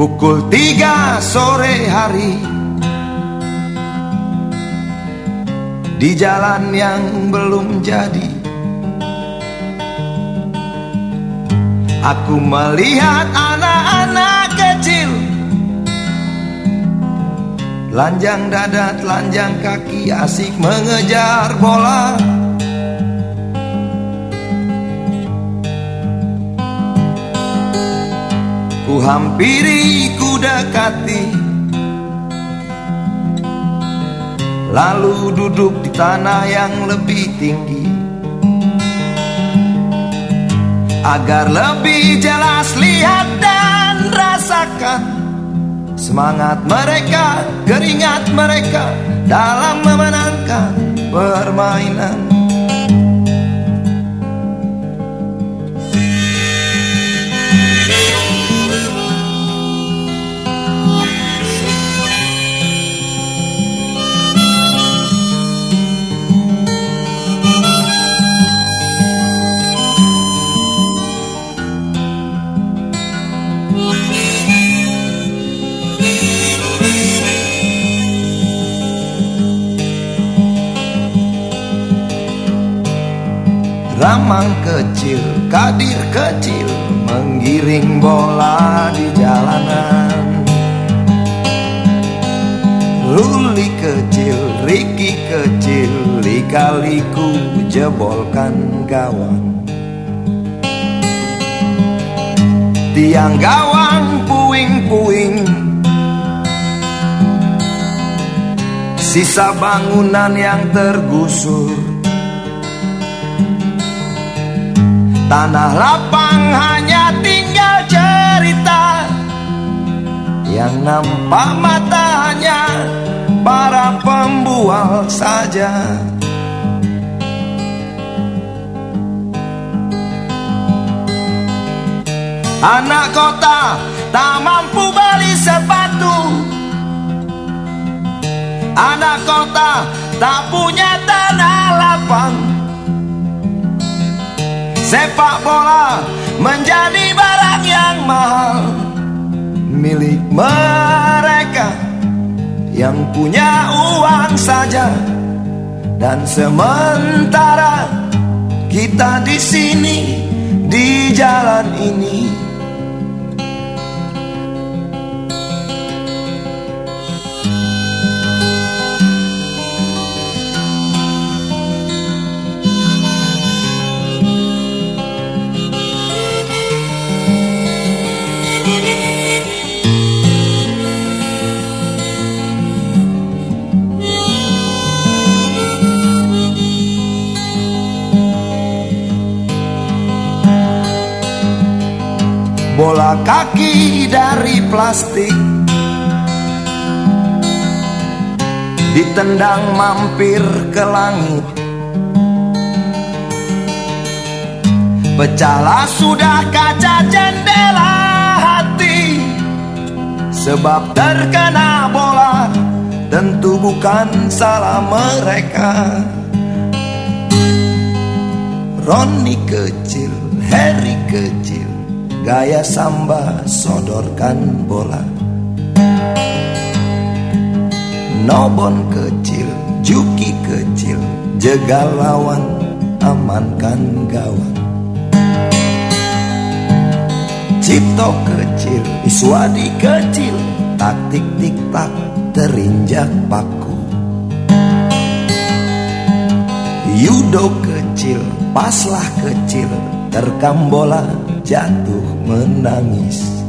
Pukul tiga sore hari Di jalan yang belum jadi Aku melihat anak-anak kecil. Lanjang dada, telanjang kaki asik mengejar bola. Ku hampiri, ku dekati. Lalu duduk di tanah yang lebih tinggi Agar lebih jelas lihat dan rasakan Semangat mereka, keringat mereka Dalam memenangkan permainan Ramang kecil, kadir kecil Menggiring bola di jalanan. Luli kecil, Riki kecil Lika-liku jebolkan gawang. Tiang gawang puing-puing. Sisa bangunan yang tergusur Tanah lapang hanya tinggal cerita. Yang nampak matanya para pembual saja. Anak kota tak mampu beli sepatu. Anak kota tak punya tanah Sepak bola menjadi barang yang mahal. Milik mereka yang punya uang saja. Dan sementara kita di sini di jalan ini bola kaki dari plastik. Ditendang mampir ke langit. Pecahlah sudah kaca jendela hati. Sebab terkena bola Tentu bukan salah mereka. Roni kecil, Harry kecil Gaya samba sodorkan bola. Nobon kecil, Juki kecil Jegal lawan, amankan gawang. Cipto kecil, Iswadi kecil Taktik tik tak terinjak paku. Yudo kecil, paslah kecil Terkam bola jatuh menangis.